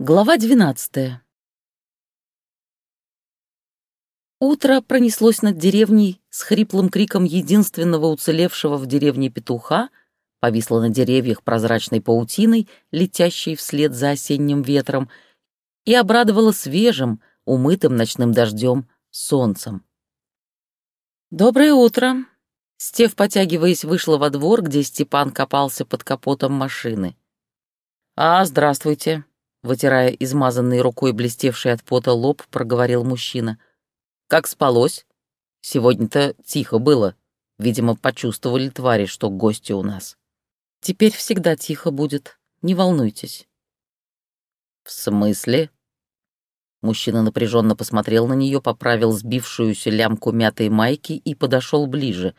Глава двенадцатая. Утро пронеслось над деревней с хриплым криком единственного уцелевшего в деревне петуха, повисло на деревьях прозрачной паутиной, летящей вслед за осенним ветром, и обрадовало свежим, умытым ночным дождем, солнцем. «Доброе утро!» Стев, потягиваясь, вышла во двор, где Степан копался под капотом машины. «А, здравствуйте!» Вытирая измазанной рукой блестевший от пота лоб, проговорил мужчина. «Как спалось? Сегодня-то тихо было. Видимо, почувствовали твари, что гости у нас». «Теперь всегда тихо будет. Не волнуйтесь». «В смысле?» Мужчина напряженно посмотрел на нее, поправил сбившуюся лямку мятой майки и подошел ближе.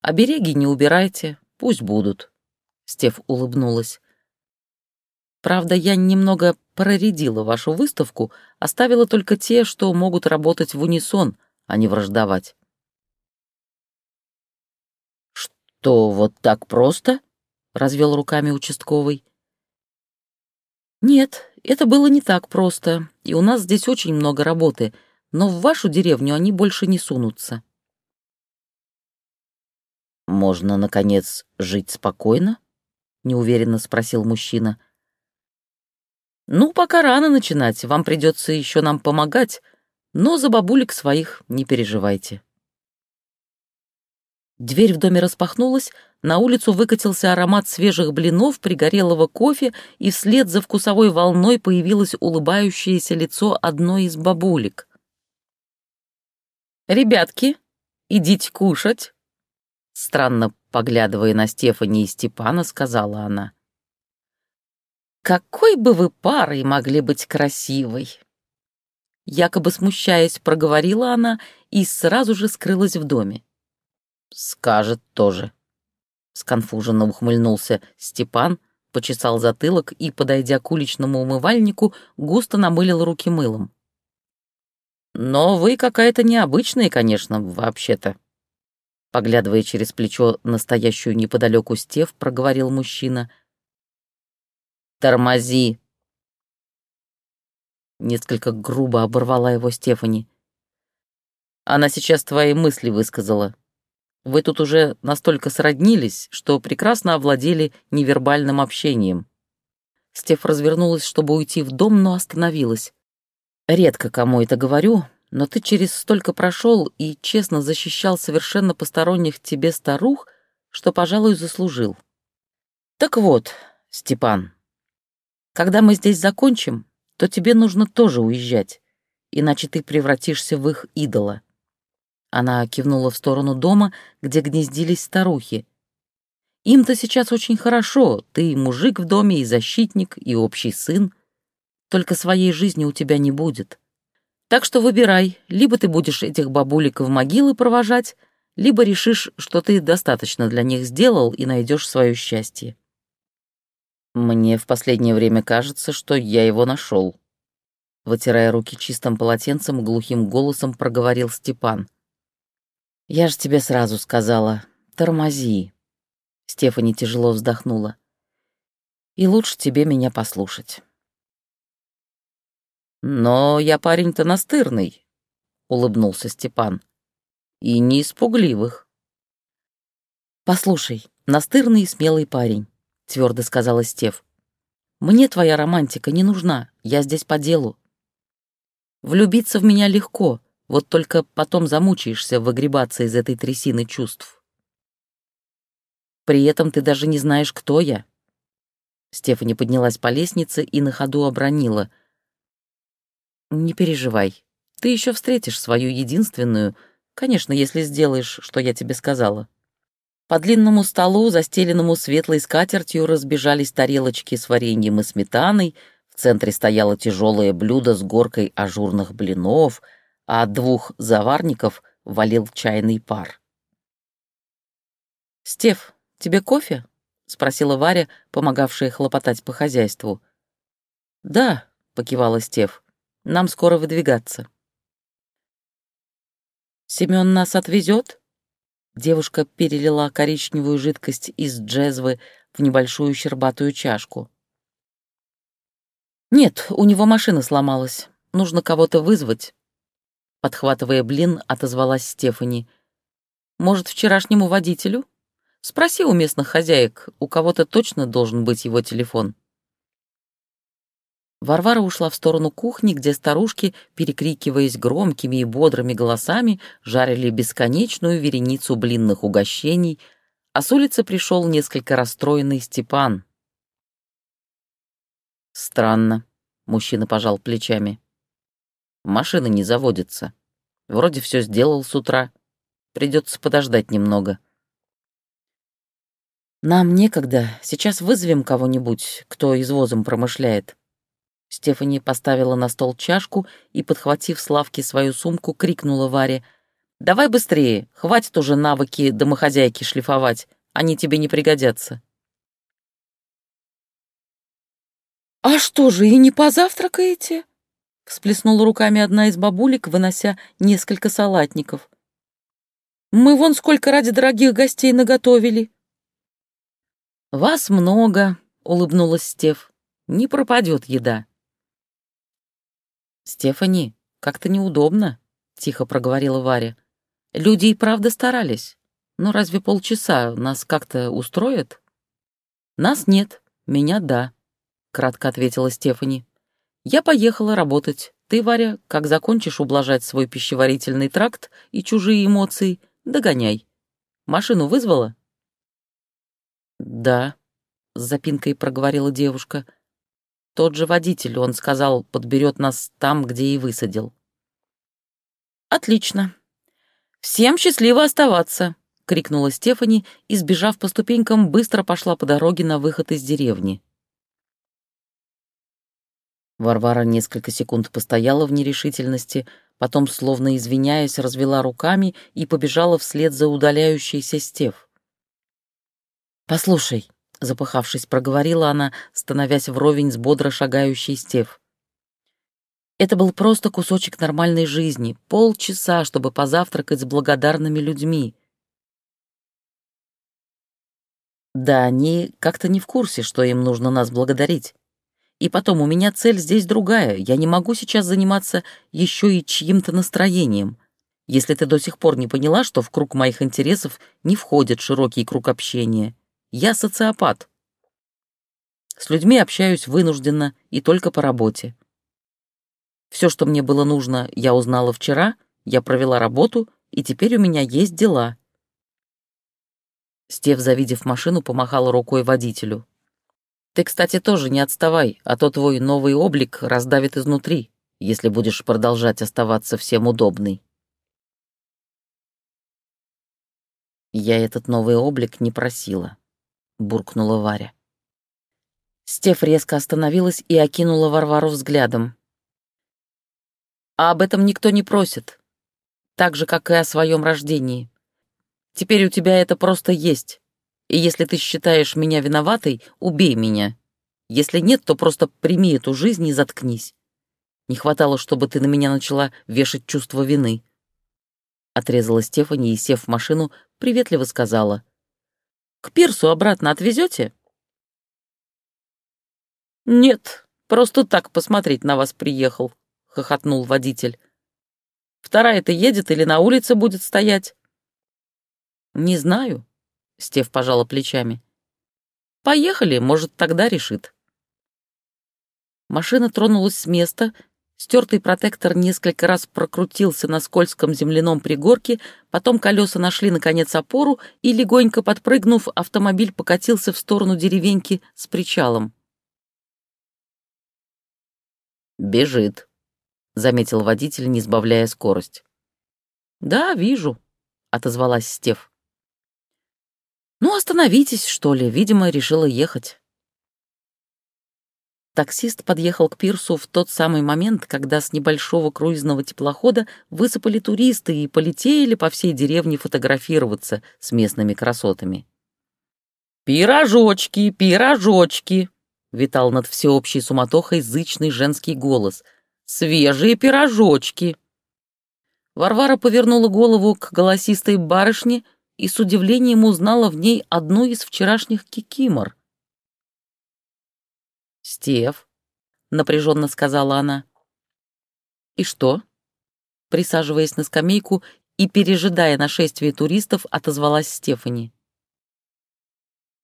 «Обереги не убирайте, пусть будут», — Стеф улыбнулась. Правда, я немного проредила вашу выставку, оставила только те, что могут работать в унисон, а не враждовать. «Что, вот так просто?» — развел руками участковый. «Нет, это было не так просто, и у нас здесь очень много работы, но в вашу деревню они больше не сунутся». «Можно, наконец, жить спокойно?» — неуверенно спросил мужчина. «Ну, пока рано начинать, вам придется еще нам помогать, но за бабулек своих не переживайте». Дверь в доме распахнулась, на улицу выкатился аромат свежих блинов, пригорелого кофе, и вслед за вкусовой волной появилось улыбающееся лицо одной из бабулек. «Ребятки, идите кушать!» Странно поглядывая на Стефани и Степана, сказала она. Какой бы вы парой могли быть красивой!» Якобы смущаясь, проговорила она и сразу же скрылась в доме. «Скажет тоже», — сконфуженно ухмыльнулся Степан, почесал затылок и, подойдя к уличному умывальнику, густо намылил руки мылом. «Но вы какая-то необычная, конечно, вообще-то», Поглядывая через плечо настоящую неподалеку Стев, проговорил мужчина — «Тормози!» Несколько грубо оборвала его Стефани. «Она сейчас твои мысли высказала. Вы тут уже настолько сроднились, что прекрасно овладели невербальным общением». Стеф развернулась, чтобы уйти в дом, но остановилась. «Редко кому это говорю, но ты через столько прошел и честно защищал совершенно посторонних тебе старух, что, пожалуй, заслужил. Так вот, Степан, когда мы здесь закончим, то тебе нужно тоже уезжать, иначе ты превратишься в их идола». Она кивнула в сторону дома, где гнездились старухи. «Им-то сейчас очень хорошо, ты мужик в доме, и защитник, и общий сын. Только своей жизни у тебя не будет. Так что выбирай, либо ты будешь этих бабулек в могилы провожать, либо решишь, что ты достаточно для них сделал и найдешь свое счастье. Мне в последнее время кажется, что я его нашел. Вытирая руки чистым полотенцем, глухим голосом проговорил Степан. «Я же тебе сразу сказала, тормози». Стефани тяжело вздохнула. «И лучше тебе меня послушать». «Но я парень-то настырный», — улыбнулся Степан. «И не испугливых». «Послушай, настырный и смелый парень твердо сказала Стев. «Мне твоя романтика не нужна, я здесь по делу. Влюбиться в меня легко, вот только потом замучаешься выгребаться из этой трясины чувств. При этом ты даже не знаешь, кто я». Стефани поднялась по лестнице и на ходу обронила. «Не переживай, ты еще встретишь свою единственную, конечно, если сделаешь, что я тебе сказала». По длинному столу, застеленному светлой скатертью, разбежались тарелочки с вареньем и сметаной, в центре стояло тяжелое блюдо с горкой ажурных блинов, а от двух заварников валил чайный пар. «Стеф, тебе кофе?» — спросила Варя, помогавшая хлопотать по хозяйству. «Да», — покивала Стеф, — «нам скоро выдвигаться». «Семён нас отвезет?» Девушка перелила коричневую жидкость из джезвы в небольшую щербатую чашку. «Нет, у него машина сломалась. Нужно кого-то вызвать». Подхватывая блин, отозвалась Стефани. «Может, вчерашнему водителю? Спроси у местных хозяек, у кого-то точно должен быть его телефон». Варвара ушла в сторону кухни, где старушки, перекрикиваясь громкими и бодрыми голосами, жарили бесконечную вереницу блинных угощений, а с улицы пришел несколько расстроенный Степан. «Странно», — мужчина пожал плечами. «Машина не заводится. Вроде все сделал с утра. Придется подождать немного». «Нам некогда. Сейчас вызовем кого-нибудь, кто извозом промышляет». Стефани поставила на стол чашку и, подхватив с лавки свою сумку, крикнула Варе. «Давай быстрее, хватит уже навыки домохозяйки шлифовать, они тебе не пригодятся». «А что же, и не позавтракаете?» — всплеснула руками одна из бабулек, вынося несколько салатников. «Мы вон сколько ради дорогих гостей наготовили». «Вас много», — улыбнулась Стеф. «Не пропадет еда». «Стефани, как-то неудобно», — тихо проговорила Варя. «Люди и правда старались. Но разве полчаса нас как-то устроят?» «Нас нет, меня да», — кратко ответила Стефани. «Я поехала работать. Ты, Варя, как закончишь ублажать свой пищеварительный тракт и чужие эмоции, догоняй. Машину вызвала?» «Да», — с запинкой проговорила девушка, — тот же водитель, он сказал, подберет нас там, где и высадил. «Отлично. Всем счастливо оставаться!» — крикнула Стефани и, сбежав по ступенькам, быстро пошла по дороге на выход из деревни. Варвара несколько секунд постояла в нерешительности, потом, словно извиняясь, развела руками и побежала вслед за удаляющейся Стеф. «Послушай», запыхавшись, проговорила она, становясь вровень с бодро шагающей Стев. Это был просто кусочек нормальной жизни, полчаса, чтобы позавтракать с благодарными людьми. Да, они как-то не в курсе, что им нужно нас благодарить. И потом, у меня цель здесь другая. Я не могу сейчас заниматься еще и чьим-то настроением. Если ты до сих пор не поняла, что в круг моих интересов не входит широкий круг общения. Я социопат. С людьми общаюсь вынужденно и только по работе. Все, что мне было нужно, я узнала вчера, я провела работу, и теперь у меня есть дела. Стев, завидев машину, помахала рукой водителю. «Ты, кстати, тоже не отставай, а то твой новый облик раздавит изнутри, если будешь продолжать оставаться всем удобной». Я этот новый облик не просила. — буркнула Варя. Стеф резко остановилась и окинула Варвару взглядом. «А об этом никто не просит, так же, как и о своем рождении. Теперь у тебя это просто есть, и если ты считаешь меня виноватой, убей меня. Если нет, то просто прими эту жизнь и заткнись. Не хватало, чтобы ты на меня начала вешать чувство вины». Отрезала Стефани и, сев в машину, приветливо сказала. К пирсу обратно отвезете? Нет, просто так посмотреть на вас приехал, хохотнул водитель. Вторая-то едет или на улице будет стоять? Не знаю, Стев пожала плечами. Поехали, может, тогда решит. Машина тронулась с места, Стертый протектор несколько раз прокрутился на скользком земляном пригорке, потом колеса нашли, наконец, опору, и, легонько подпрыгнув, автомобиль покатился в сторону деревеньки с причалом. «Бежит», — заметил водитель, не сбавляя скорость. «Да, вижу», — отозвалась Стев. «Ну, остановитесь, что ли, видимо, решила ехать». Таксист подъехал к пирсу в тот самый момент, когда с небольшого круизного теплохода высыпали туристы и полетели по всей деревне фотографироваться с местными красотами. «Пирожочки, пирожочки!» — витал над всеобщей суматохой зычный женский голос. «Свежие пирожочки!» Варвара повернула голову к голосистой барышне и с удивлением узнала в ней одну из вчерашних кикимор. «Стев, — напряженно сказала она. «И что?» Присаживаясь на скамейку и пережидая нашествие туристов, отозвалась Стефани.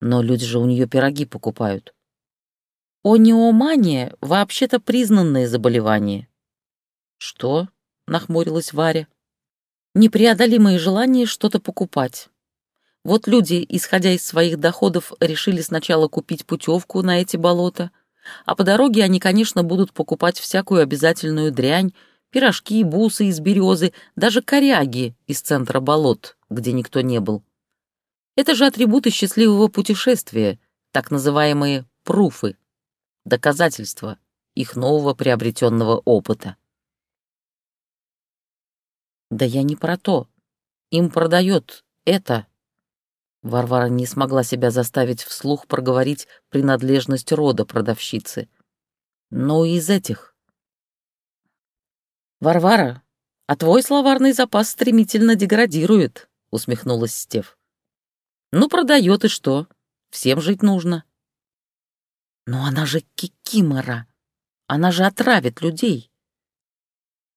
«Но люди же у нее пироги покупают». «Ониомания — вообще-то признанное заболевание». «Что?» — нахмурилась Варя. «Непреодолимое желание что-то покупать. Вот люди, исходя из своих доходов, решили сначала купить путевку на эти болота, а по дороге они, конечно, будут покупать всякую обязательную дрянь, пирожки, бусы из березы, даже коряги из центра болот, где никто не был. Это же атрибуты счастливого путешествия, так называемые пруфы, доказательства их нового приобретенного опыта. Да я не про то. Им продает это Варвара не смогла себя заставить вслух проговорить принадлежность рода продавщицы. Но из этих. «Варвара, а твой словарный запас стремительно деградирует», — усмехнулась Стев. «Ну, продает и что? Всем жить нужно». «Но она же кикимора. Она же отравит людей».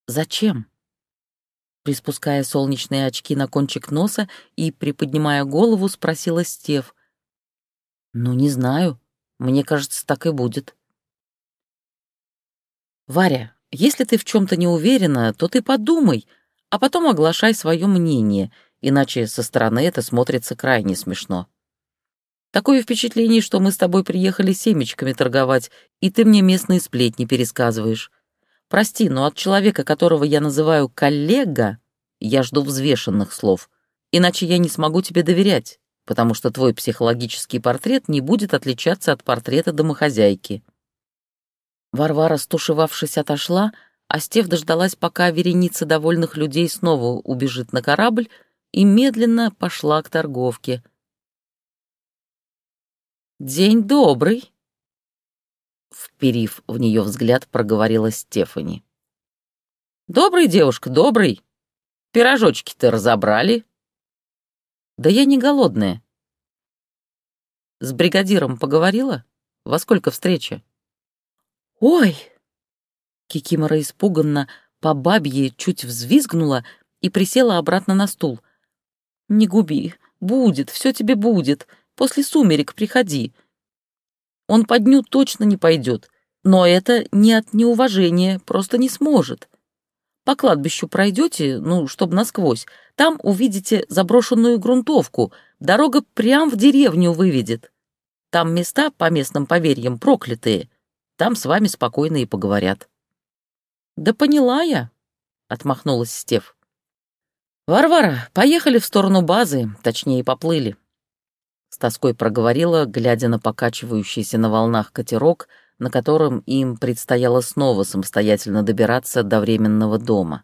«Зачем?» Приспуская солнечные очки на кончик носа и, приподнимая голову, спросила Стев. «Ну, не знаю. Мне кажется, так и будет». «Варя, если ты в чем то не уверена, то ты подумай, а потом оглашай свое мнение, иначе со стороны это смотрится крайне смешно. Такое впечатление, что мы с тобой приехали семечками торговать, и ты мне местные сплетни пересказываешь. Прости, но от человека, которого я называю коллега, я жду взвешенных слов, иначе я не смогу тебе доверять, потому что твой психологический портрет не будет отличаться от портрета домохозяйки». Варвара, стушевавшись, отошла, а Стев дождалась, пока вереница довольных людей снова убежит на корабль, и медленно пошла к торговке. «День добрый!» Вперив в нее взгляд, проговорила Стефани. «Добрый, девушка, добрый. Пирожочки-то разобрали?» «Да я не голодная». «С бригадиром поговорила? Во сколько встреча?» «Ой!» Кикимора испуганно по бабье чуть взвизгнула и присела обратно на стул. «Не губи, будет, все тебе будет. После сумерек приходи. Он по дню точно не пойдет, но это не от неуважения, просто не сможет. По кладбищу пройдете, ну, чтобы насквозь, там увидите заброшенную грунтовку, дорога прям в деревню выведет. Там места, по местным поверьям, проклятые. Там с вами спокойно и поговорят». «Да поняла я», — отмахнулась Стев. «Варвара, поехали в сторону базы, точнее, поплыли. С тоской проговорила, глядя на покачивающийся на волнах катерок, на котором им предстояло снова самостоятельно добираться до временного дома.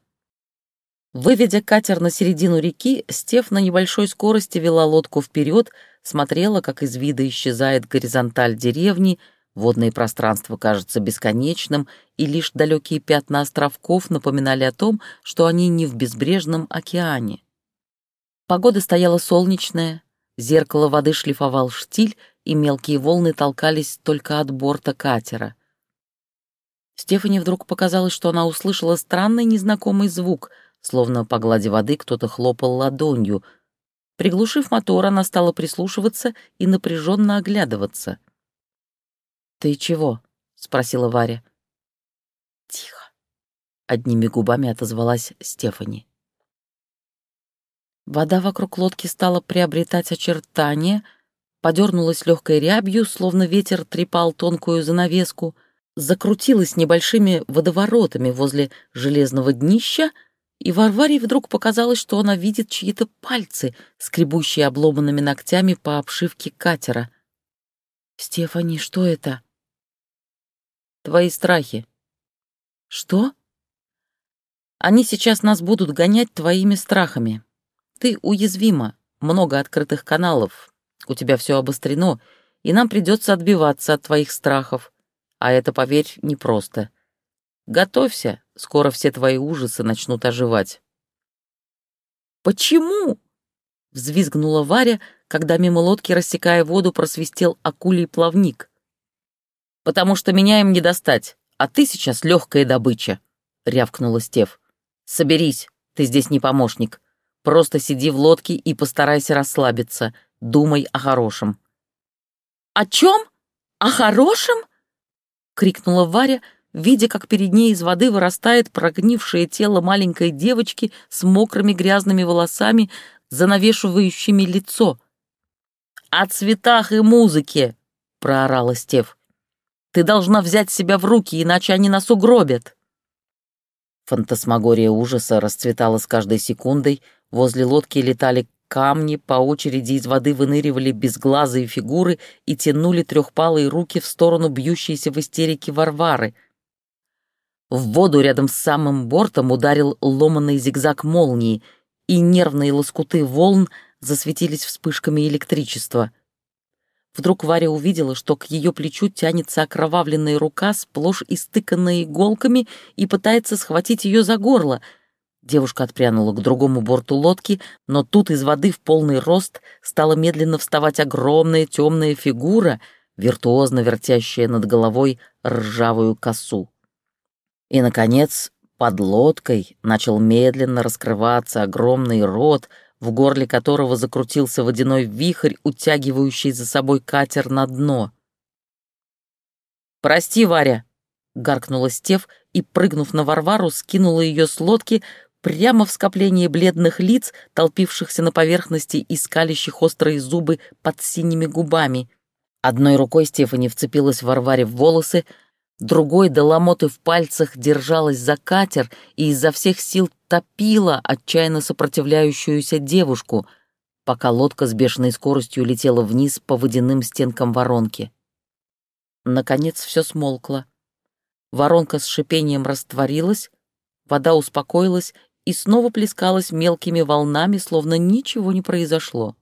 Выведя катер на середину реки, Стеф на небольшой скорости вела лодку вперед, смотрела, как из вида исчезает горизонталь деревни, водное пространство кажется бесконечным, и лишь далекие пятна островков напоминали о том, что они не в безбрежном океане. Погода стояла солнечная, Зеркало воды шлифовал штиль, и мелкие волны толкались только от борта катера. Стефани вдруг показалось, что она услышала странный незнакомый звук, словно по глади воды кто-то хлопал ладонью. Приглушив мотор, она стала прислушиваться и напряженно оглядываться. «Ты чего?» — спросила Варя. «Тихо», — одними губами отозвалась Стефани. Вода вокруг лодки стала приобретать очертания, подернулась легкой рябью, словно ветер трепал тонкую занавеску, закрутилась небольшими водоворотами возле железного днища, и Варваре вдруг показалось, что она видит чьи-то пальцы, скребущие обломанными ногтями по обшивке катера. «Стефани, что это?» «Твои страхи». «Что?» «Они сейчас нас будут гонять твоими страхами», ты уязвима, много открытых каналов, у тебя все обострено, и нам придется отбиваться от твоих страхов. А это, поверь, непросто. Готовься, скоро все твои ужасы начнут оживать. «Почему?» — взвизгнула Варя, когда мимо лодки, рассекая воду, просвистел акулий плавник. «Потому что меня им не достать, а ты сейчас легкая добыча», — рявкнула Стев. «Соберись, ты здесь не помощник. Просто сиди в лодке и постарайся расслабиться. Думай о хорошем». «О чем? О хорошем?» — крикнула Варя, видя, как перед ней из воды вырастает прогнившее тело маленькой девочки с мокрыми грязными волосами, занавешивающими лицо. «О цветах и музыке!» — проорала Стев. «Ты должна взять себя в руки, иначе они нас угробят!» Фантасмагория ужаса расцветала с каждой секундой, возле лодки летали камни, по очереди из воды выныривали безглазые фигуры и тянули трехпалые руки в сторону бьющейся в истерике Варвары — в воду рядом с самым бортом ударил ломаный зигзаг молнии, и нервные лоскуты волн засветились вспышками электричества. Вдруг Варя увидела, что к ее плечу тянется окровавленная рука, сплошь истыканная иголками, и пытается схватить ее за горло. Девушка отпрянула к другому борту лодки, но тут из воды в полный рост стала медленно вставать огромная темная фигура, виртуозно вертящая над головой ржавую косу. И, наконец, под лодкой начал медленно раскрываться огромный рот, в горле которого закрутился водяной вихрь, утягивающий за собой катер на дно. «Прости, Варя!» — гаркнула Стев и, прыгнув на Варвару, скинула ее с лодки прямо в скопление бледных лиц, толпившихся на поверхности и скалящих острые зубы под синими губами. Одной рукой Стефани вцепилась Варваре в волосы, другой до ломоты в пальцах держалась за катер и изо всех сил топила отчаянно сопротивляющуюся девушку, пока лодка с бешеной скоростью летела вниз по водяным стенкам воронки. Наконец все смолкло. Воронка с шипением растворилась, вода успокоилась и снова плескалась мелкими волнами, словно ничего не произошло.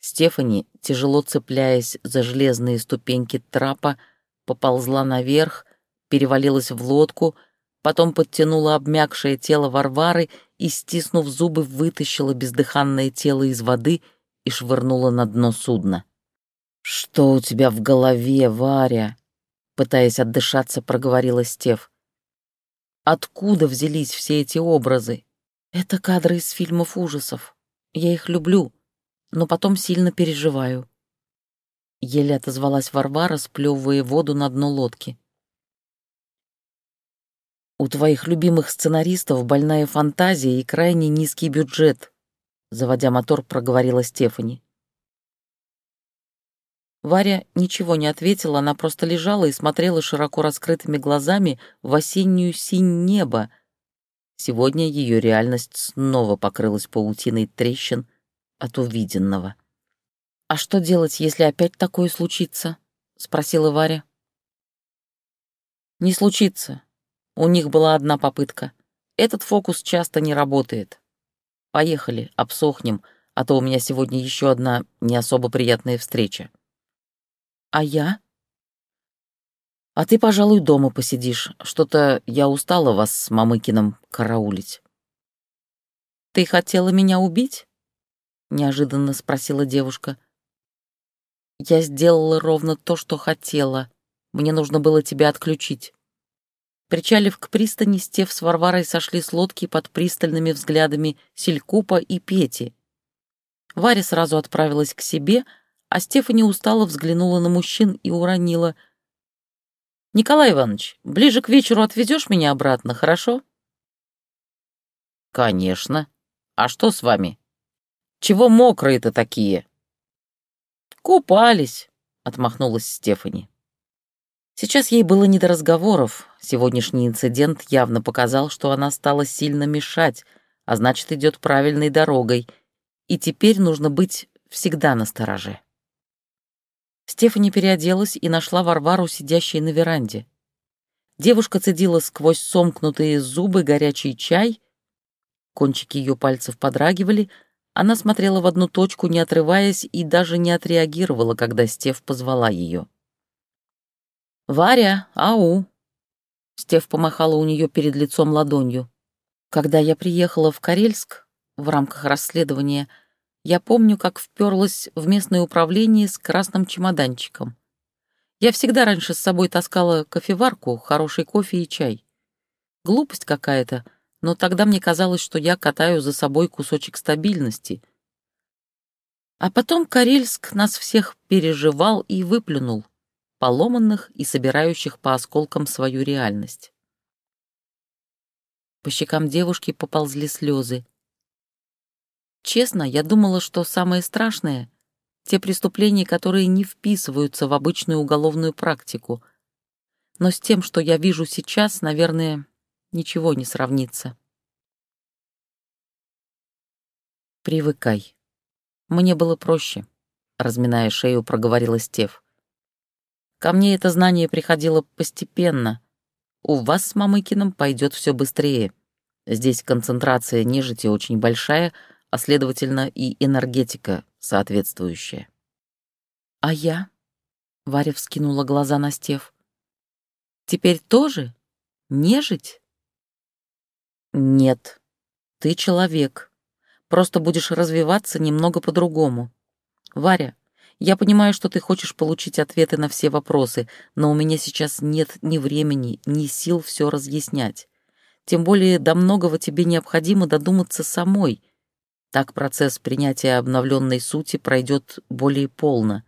Стефани, тяжело цепляясь за железные ступеньки трапа, поползла наверх, перевалилась в лодку, потом подтянула обмякшее тело Варвары и, стиснув зубы, вытащила бездыханное тело из воды и швырнула на дно судна. «Что у тебя в голове, Варя?» Пытаясь отдышаться, проговорила Стев. «Откуда взялись все эти образы? Это кадры из фильмов ужасов. Я их люблю, но потом сильно переживаю. Еле отозвалась Варвара, сплевывая воду на дно лодки. «У твоих любимых сценаристов больная фантазия и крайне низкий бюджет», заводя мотор, проговорила Стефани. Варя ничего не ответила, она просто лежала и смотрела широко раскрытыми глазами в осеннюю синь неба. Сегодня ее реальность снова покрылась паутиной трещин от увиденного. «А что делать, если опять такое случится?» — спросила Варя. «Не случится. У них была одна попытка. Этот фокус часто не работает. Поехали, обсохнем, а то у меня сегодня еще одна не особо приятная встреча». «А я?» «А ты, пожалуй, дома посидишь. Что-то я устала вас с Мамыкиным караулить». «Ты хотела меня убить?» — неожиданно спросила девушка. Я сделала ровно то, что хотела. Мне нужно было тебя отключить. Причалив к пристани, Стев с Варварой сошли с лодки под пристальными взглядами Селькупа и Пети. Варя сразу отправилась к себе, а Стефани устало взглянула на мужчин и уронила. «Николай Иванович, ближе к вечеру отвезешь меня обратно, хорошо?» «Конечно. А что с вами? Чего мокрые-то такие?» «Купались», — отмахнулась Стефани. Сейчас ей было не до разговоров. Сегодняшний инцидент явно показал, что она стала сильно мешать, а значит, идет правильной дорогой, и теперь нужно быть всегда настороже. Стефани переоделась и нашла Варвару, сидящей на веранде. Девушка цедила сквозь сомкнутые зубы горячий чай, кончики ее пальцев подрагивали, она смотрела в одну точку, не отрываясь, и даже не отреагировала, когда Стев позвала ее. «Варя, ау!» Стев помахала у нее перед лицом ладонью. «Когда я приехала в Карельск в рамках расследования, я помню, как вперлась в местное управление с красным чемоданчиком. Я всегда раньше с собой таскала кофеварку, хороший кофе и чай. Глупость какая-то, но тогда мне казалось, что я катаю за собой кусочек стабильности. А потом Карельск нас всех переживал и выплюнул, поломанных и собирающих по осколкам свою реальность. По щекам девушки поползли слезы. Честно, я думала, что самое страшное — те преступления, которые не вписываются в обычную уголовную практику. Но с тем, что я вижу сейчас, наверное, ничего не сравнится. «Привыкай. Мне было проще», — разминая шею, проговорила Стев. «Ко мне это знание приходило постепенно. У вас с Мамыкиным пойдет все быстрее. Здесь концентрация нежити очень большая, а следовательно и энергетика соответствующая. «А я?» — Варя вскинула глаза на Стев. «Теперь тоже? Нежить?» «Нет, ты человек. Просто будешь развиваться немного по-другому. Варя, я понимаю, что ты хочешь получить ответы на все вопросы, но у меня сейчас нет ни времени, ни сил все разъяснять. Тем более до многого тебе необходимо додуматься самой. Так процесс принятия обновленной сути пройдет более полно.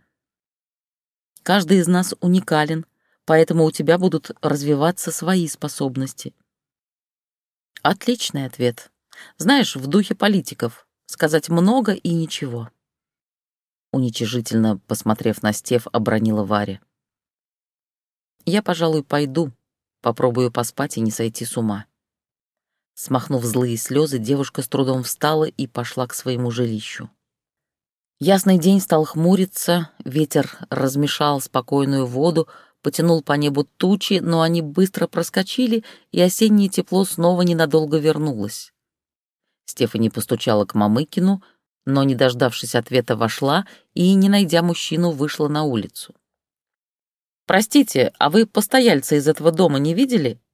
Каждый из нас уникален, поэтому у тебя будут развиваться свои способности. Отличный ответ. Знаешь, в духе политиков. Сказать много и ничего. Уничижительно, посмотрев на Стев, обронила Варя. Я, пожалуй, пойду, попробую поспать и не сойти с ума. Смахнув злые слезы, девушка с трудом встала и пошла к своему жилищу. Ясный день стал хмуриться, ветер размешал спокойную воду, потянул по небу тучи, но они быстро проскочили, и осеннее тепло снова ненадолго вернулось. Стефани постучала к Мамыкину, но, не дождавшись ответа, вошла и, не найдя мужчину, вышла на улицу. «Простите, а вы постояльца из этого дома не видели?» —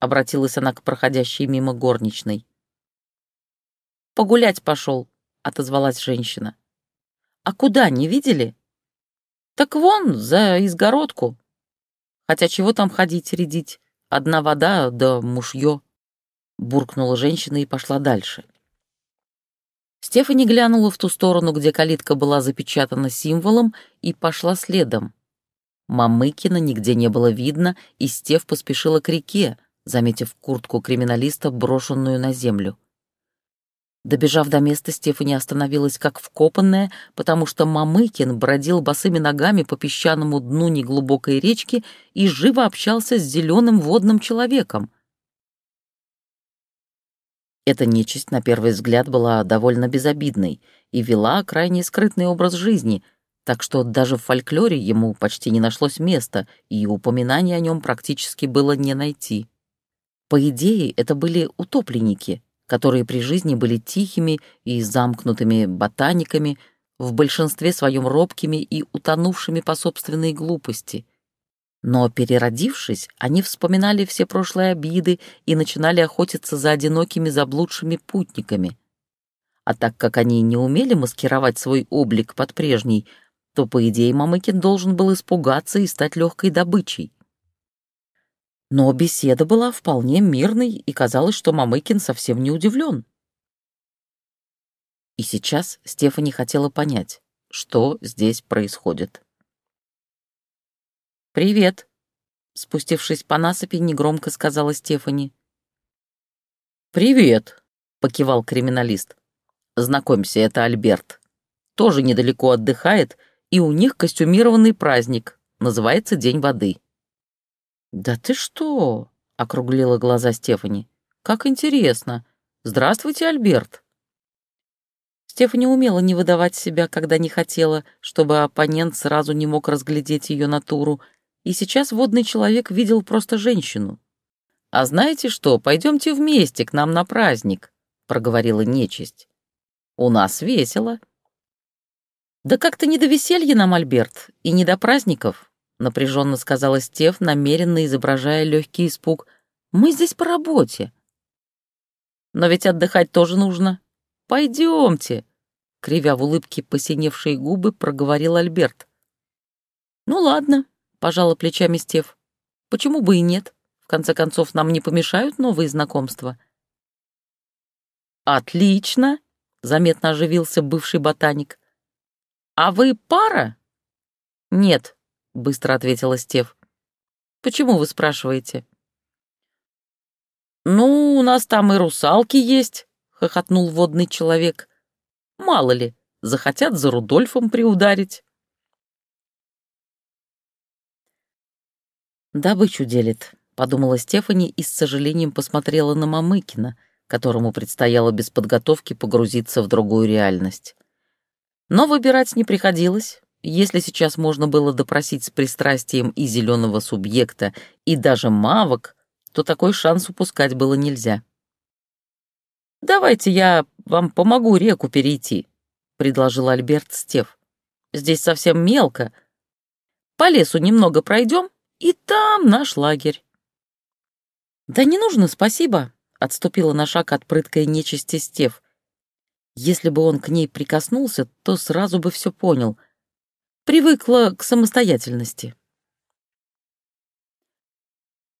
обратилась она к проходящей мимо горничной. «Погулять пошел», — отозвалась женщина. «А куда, не видели?» «Так вон, за изгородку. Хотя чего там ходить, рядить? Одна вода да мушье», — буркнула женщина и пошла дальше. Стефани глянула в ту сторону, где калитка была запечатана символом, и пошла следом. Мамыкина нигде не было видно, и Стеф поспешила к реке, заметив куртку криминалиста, брошенную на землю. Добежав до места, Стефани остановилась как вкопанная, потому что Мамыкин бродил босыми ногами по песчаному дну неглубокой речки и живо общался с зеленым водным человеком. Эта нечисть, на первый взгляд, была довольно безобидной и вела крайне скрытный образ жизни, так что даже в фольклоре ему почти не нашлось места, и упоминания о нем практически было не найти. По идее, это были утопленники, которые при жизни были тихими и замкнутыми ботаниками, в большинстве своем робкими и утонувшими по собственной глупости. Но, переродившись, они вспоминали все прошлые обиды и начинали охотиться за одинокими заблудшими путниками. А так как они не умели маскировать свой облик под прежний, то, по идее, Мамыкин должен был испугаться и стать легкой добычей. Но беседа была вполне мирной, и казалось, что Мамыкин совсем не удивлен. И сейчас Стефани хотела понять, что здесь происходит. «Привет», — спустившись по насыпи, негромко сказала Стефани. «Привет», — покивал криминалист. «Знакомься, это Альберт. Тоже недалеко отдыхает, и у них костюмированный праздник, называется День воды». «Да ты что?» — округлила глаза Стефани. «Как интересно. Здравствуйте, Альберт». Стефани умела не выдавать себя, когда не хотела, чтобы оппонент сразу не мог разглядеть ее натуру, и сейчас водный человек видел просто женщину. «А знаете что, пойдемте вместе к нам на праздник», — проговорила нечисть. «У нас весело». «Да как-то не до веселья нам, Альберт, и не до праздников», напряженно сказала Стев, намеренно изображая легкий испуг. «Мы здесь по работе». «Но ведь отдыхать тоже нужно. Пойдемте», кривя в улыбке посиневшие губы, проговорил Альберт. «Ну ладно, пожала плечами Стев. «Почему бы и нет? В конце концов, нам не помешают новые знакомства». «Отлично!» — заметно оживился бывший ботаник. «А вы пара?» «Нет», — быстро ответила Стев. «Почему вы спрашиваете?» «Ну, у нас там и русалки есть», — хохотнул водный человек. «Мало ли, захотят за Рудольфом приударить». «Добычу делит», — подумала Стефани и с сожалением посмотрела на Мамыкина, которому предстояло без подготовки погрузиться в другую реальность. Но выбирать не приходилось. Если сейчас можно было допросить с пристрастием и зеленого субъекта, и даже мавок, то такой шанс упускать было нельзя. «Давайте я вам помогу реку перейти», — предложил Альберт Стев. «Здесь совсем мелко. По лесу немного пройдем, и там наш лагерь». «Да не нужно, спасибо», — отступила на шаг от прыткой нечисти Стев. Если бы он к ней прикоснулся, то сразу бы все понял. Привыкла к самостоятельности.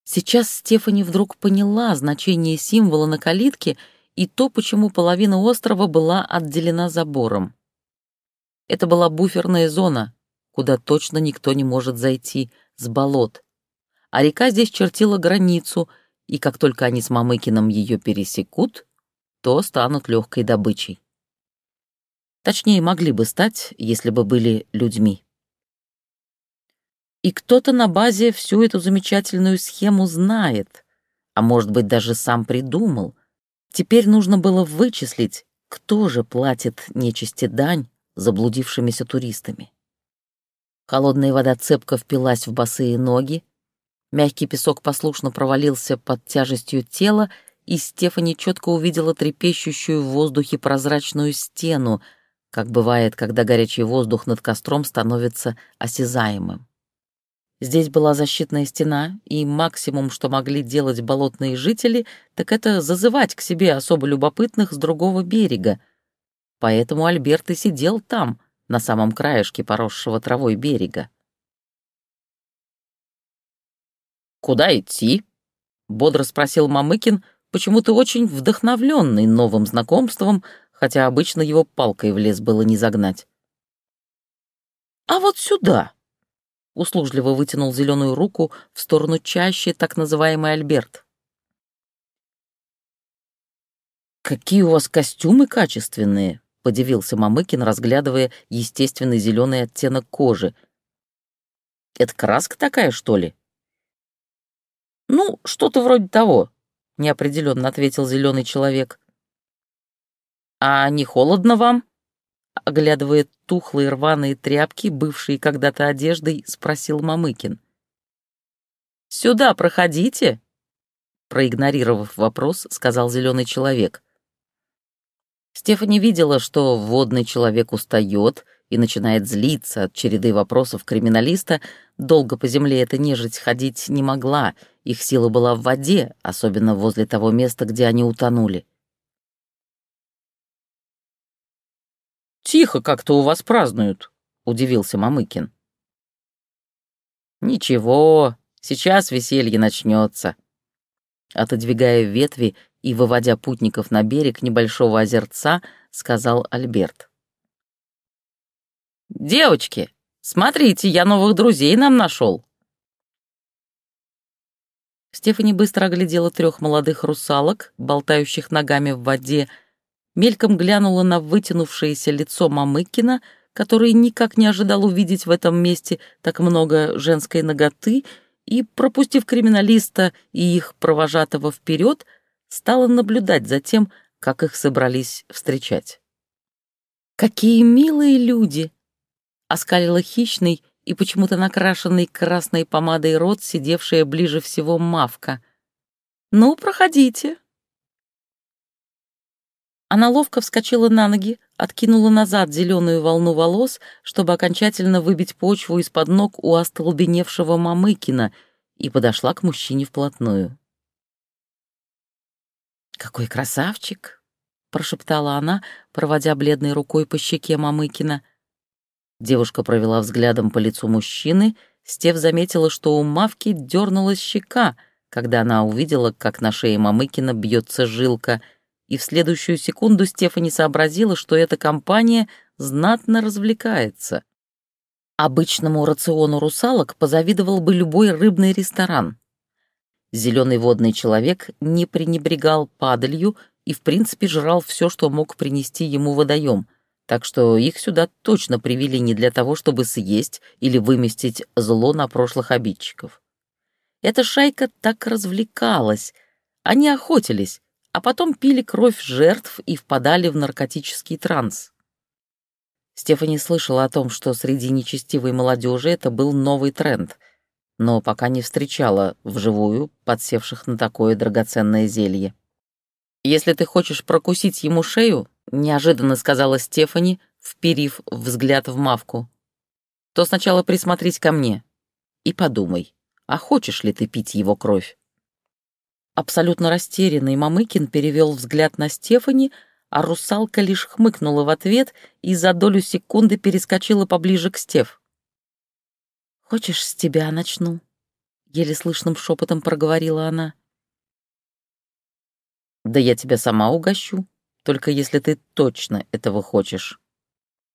Сейчас Стефани вдруг поняла значение символа на калитке и то, почему половина острова была отделена забором. Это была буферная зона, куда точно никто не может зайти, с болот. А река здесь чертила границу, и как только они с Мамыкиным ее пересекут, то станут легкой добычей. Точнее, могли бы стать, если бы были людьми. И кто-то на базе всю эту замечательную схему знает, а может быть, даже сам придумал. Теперь нужно было вычислить, кто же платит нечисти дань заблудившимися туристами. Холодная вода цепко впилась в босые ноги, мягкий песок послушно провалился под тяжестью тела, и Стефани четко увидела трепещущую в воздухе прозрачную стену, как бывает, когда горячий воздух над костром становится осязаемым. Здесь была защитная стена, и максимум, что могли делать болотные жители, так это зазывать к себе особо любопытных с другого берега. Поэтому Альберт и сидел там, на самом краешке поросшего травой берега. «Куда идти?» — бодро спросил Мамыкин, почему-то очень вдохновленный новым знакомством, хотя обычно его палкой в лес было не загнать. «А вот сюда!» услужливо вытянул зеленую руку в сторону чаще так называемый Альберт. «Какие у вас костюмы качественные!» — подивился Мамыкин, разглядывая естественный зеленый оттенок кожи. «Это краска такая, что ли?» «Ну, что-то вроде того», — неопределенно ответил зеленый человек. «А не холодно вам?» Оглядывая тухлые рваные тряпки, бывшие когда-то одеждой, спросил Мамыкин. «Сюда проходите!» Проигнорировав вопрос, сказал зеленый человек. Стефани видела, что водный человек устает и начинает злиться от череды вопросов криминалиста. Долго по земле эта нежить ходить не могла, их сила была в воде, особенно возле того места, где они утонули. «Тихо как-то у вас празднуют», — удивился Мамыкин. «Ничего, сейчас веселье начнется», — отодвигая ветви и выводя путников на берег небольшого озерца, сказал Альберт. «Девочки, смотрите, я новых друзей нам нашел». Стефани быстро оглядела трех молодых русалок, болтающих ногами в воде, мельком глянула на вытянувшееся лицо Мамыкина, который никак не ожидал увидеть в этом месте так много женской ноготы, и, пропустив криминалиста и их провожатого вперед, стала наблюдать за тем, как их собрались встречать. «Какие милые люди!» — оскалила хищный и почему-то накрашенный красной помадой рот, сидевшая ближе всего мавка. «Ну, проходите, она ловко вскочила на ноги, откинула назад зеленую волну волос, чтобы окончательно выбить почву из-под ног у остолбеневшего Мамыкина, и подошла к мужчине вплотную. «Какой красавчик!» — прошептала она, проводя бледной рукой по щеке Мамыкина. Девушка провела взглядом по лицу мужчины, Стев заметила, что у Мавки дернулась щека, когда она увидела, как на шее Мамыкина бьется жилка, и в следующую секунду Стефани сообразила, что эта компания знатно развлекается. Обычному рациону русалок позавидовал бы любой рыбный ресторан. Зеленый водный человек не пренебрегал падалью и, в принципе, жрал все, что мог принести ему водоем, так что их сюда точно привели не для того, чтобы съесть или выместить зло на прошлых обидчиков. Эта шайка так развлекалась. Они охотились, а потом пили кровь жертв и впадали в наркотический транс. Стефани слышала о том, что среди нечестивой молодежи это был новый тренд, но пока не встречала вживую подсевших на такое драгоценное зелье. «Если ты хочешь прокусить ему шею», — неожиданно сказала Стефани, вперив взгляд в мавку, «то сначала присмотрись ко мне и подумай, а хочешь ли ты пить его кровь?» Абсолютно растерянный Мамыкин перевел взгляд на Стефани, — а русалка лишь хмыкнула в ответ и за долю секунды перескочила поближе к Стев. «Хочешь, с тебя начну?» — еле слышным шепотом проговорила она. «Да я тебя сама угощу, только если ты точно этого хочешь».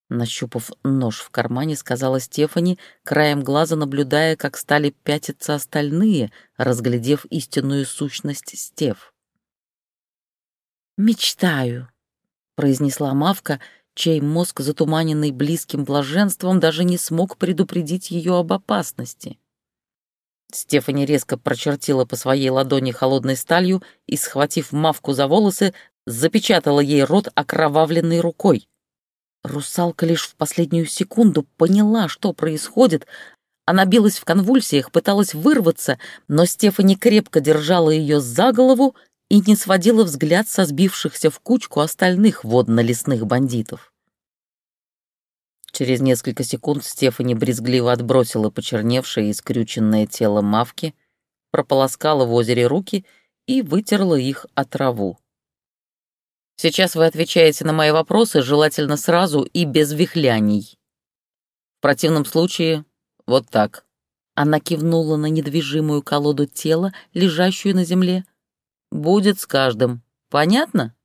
Нащупав нож в кармане, сказала Стефани, краем глаза наблюдая, как стали пятиться остальные, разглядев истинную сущность Стев. «Мечтаю», произнесла Мавка, чей мозг, затуманенный близким блаженством, даже не смог предупредить ее об опасности. Стефани резко прочертила по своей ладони холодной сталью и, схватив Мавку за волосы, запечатала ей рот окровавленной рукой. Русалка лишь в последнюю секунду поняла, что происходит. Она билась в конвульсиях, пыталась вырваться, но Стефани крепко держала ее за голову и не сводила взгляд со сбившихся в кучку остальных водно-лесных бандитов. Через несколько секунд Стефани брезгливо отбросила почерневшее и скрюченное тело мавки, прополоскала в озере руки и вытерла их от траву. «Сейчас вы отвечаете на мои вопросы, желательно сразу и без вихляний. В противном случае вот так». Она кивнула на недвижимую колоду тела, лежащую на земле, Будет с каждым. Понятно?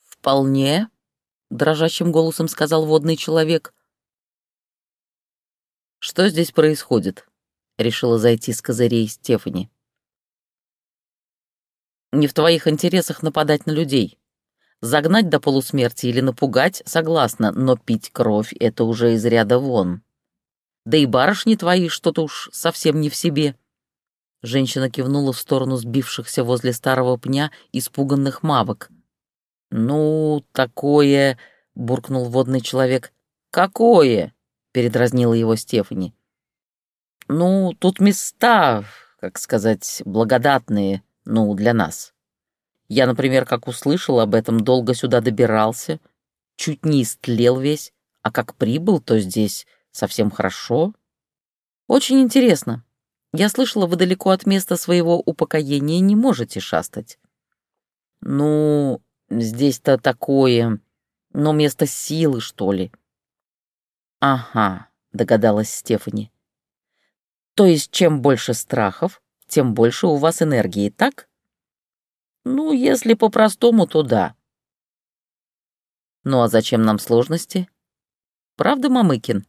Вполне, дрожащим голосом сказал водный человек. Что здесь происходит? Решила зайти с козырей Стефани. Не в твоих интересах нападать на людей. Загнать до полусмерти или напугать, согласна, но пить кровь — это уже из ряда вон. Да и барышни твои что-то уж совсем не в себе. Женщина кивнула в сторону сбившихся возле старого пня испуганных мавок. «Ну, такое...» — буркнул водный человек. «Какое?» — передразнила его Стефани. «Ну, тут места, как сказать, благодатные, ну, для нас. Я, например, как услышал об этом, долго сюда добирался, чуть не истлел весь, а как прибыл, то здесь совсем хорошо. Очень интересно. Я слышала, вы далеко от места своего упокоения не можете шастать. Ну, здесь-то такое... Но место силы, что ли? Ага, догадалась Стефани. То есть, чем больше страхов, тем больше у вас энергии, так? Ну, если по-простому, то да. Ну а зачем нам сложности? Правда, Мамыкин?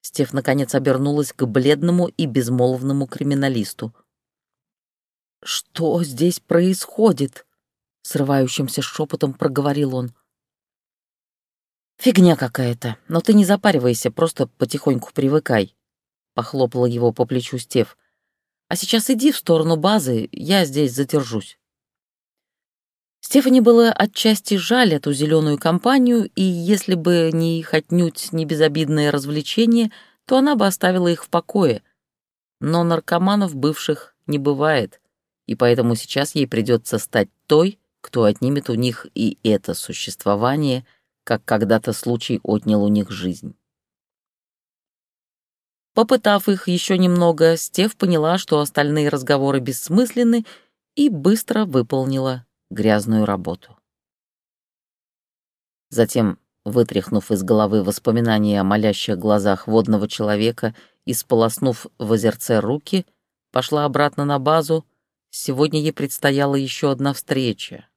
Стеф наконец обернулась к бледному и безмолвному криминалисту. «Что здесь происходит?» — срывающимся шепотом проговорил он. «Фигня какая-то, но ты не запаривайся, просто потихоньку привыкай», — похлопала его по плечу Стеф. «А сейчас иди в сторону базы, я здесь задержусь». Стефани было отчасти жаль эту зеленую компанию, и если бы не их отнюдь не безобидное развлечение, то она бы оставила их в покое. Но наркоманов бывших не бывает, и поэтому сейчас ей придется стать той, кто отнимет у них и это существование, как когда-то случай отнял у них жизнь. Попытав их еще немного, Стев поняла, что остальные разговоры бессмысленны, и быстро выполнила грязную работу. Затем, вытряхнув из головы воспоминания о молящих глазах водного человека и, сполоснув в озерце руки, пошла обратно на базу. Сегодня ей предстояла еще одна встреча.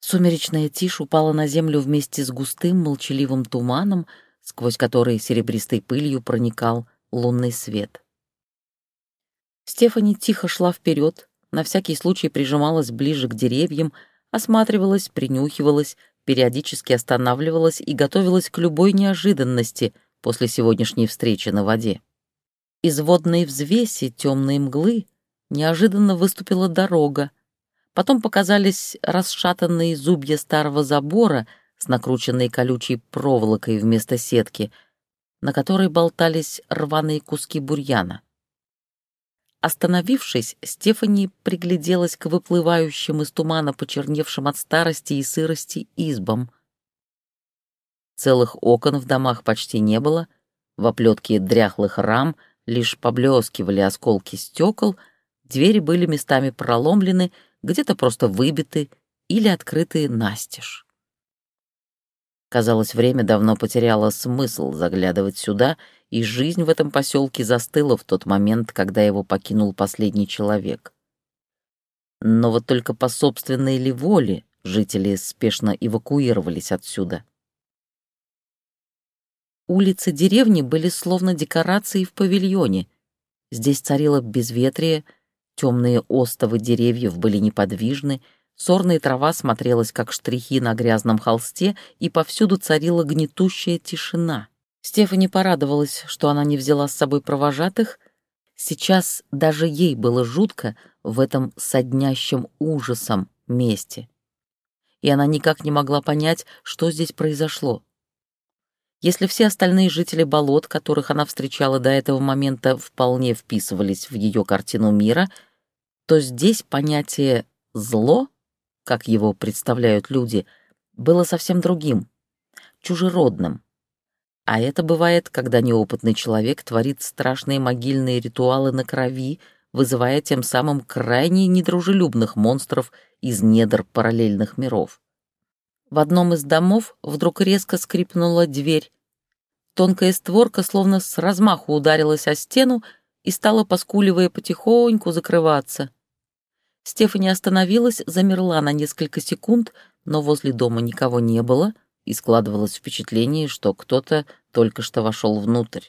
Сумеречная тишь упала на землю вместе с густым молчаливым туманом, сквозь который серебристой пылью проникал лунный свет. Стефани тихо шла вперед, на всякий случай прижималась ближе к деревьям, осматривалась, принюхивалась, периодически останавливалась и готовилась к любой неожиданности после сегодняшней встречи на воде. Из водной взвеси темной мглы неожиданно выступила дорога, потом показались расшатанные зубья старого забора с накрученной колючей проволокой вместо сетки, на которой болтались рваные куски бурьяна. Остановившись, Стефани пригляделась к выплывающим из тумана почерневшим от старости и сырости избам. Целых окон в домах почти не было, в оплетке дряхлых рам лишь поблескивали осколки стекол, двери были местами проломлены, где-то просто выбиты или открыты настежь. Казалось, время давно потеряло смысл заглядывать сюда, и жизнь в этом поселке застыла в тот момент, когда его покинул последний человек. Но вот только по собственной ли воле жители спешно эвакуировались отсюда. Улицы деревни были словно декорации в павильоне. Здесь царило безветрие, темные остовы деревьев были неподвижны, Сорная трава смотрелась, как штрихи на грязном холсте, и повсюду царила гнетущая тишина. Стефани порадовалась, что она не взяла с собой провожатых. Сейчас даже ей было жутко в этом соднящем ужасом месте. И она никак не могла понять, что здесь произошло. Если все остальные жители болот, которых она встречала до этого момента, вполне вписывались в ее картину мира, то здесь понятие «зло» как его представляют люди, было совсем другим, чужеродным. А это бывает, когда неопытный человек творит страшные могильные ритуалы на крови, вызывая тем самым крайне недружелюбных монстров из недр параллельных миров. В одном из домов вдруг резко скрипнула дверь. Тонкая створка словно с размаху ударилась о стену и стала, поскуливая потихоньку, закрываться. Стефани остановилась, замерла на несколько секунд, но возле дома никого не было, и складывалось впечатление, что кто-то только что вошел внутрь.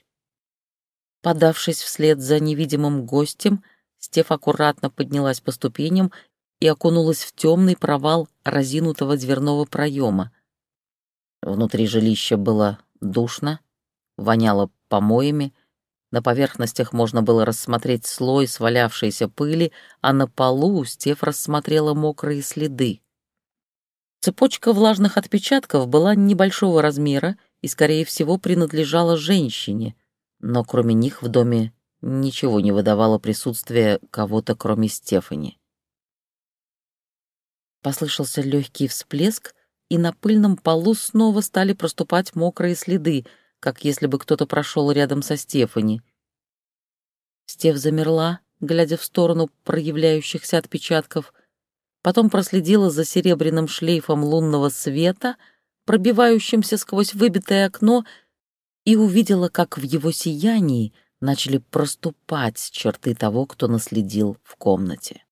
Подавшись вслед за невидимым гостем, Стеф аккуратно поднялась по ступеням и окунулась в темный провал разинутого дверного проема. Внутри жилища было душно, воняло помоями, на поверхностях можно было рассмотреть слой свалявшейся пыли, а на полу Стеф рассмотрела мокрые следы. Цепочка влажных отпечатков была небольшого размера и, скорее всего, принадлежала женщине, но кроме них в доме ничего не выдавало присутствия кого-то, кроме Стефани. Послышался легкий всплеск, и на пыльном полу снова стали проступать мокрые следы — как если бы кто-то прошел рядом со Стефани. Стеф замерла, глядя в сторону проявляющихся отпечатков, потом проследила за серебряным шлейфом лунного света, пробивающимся сквозь выбитое окно, и увидела, как в его сиянии начали проступать черты того, кто наследил в комнате.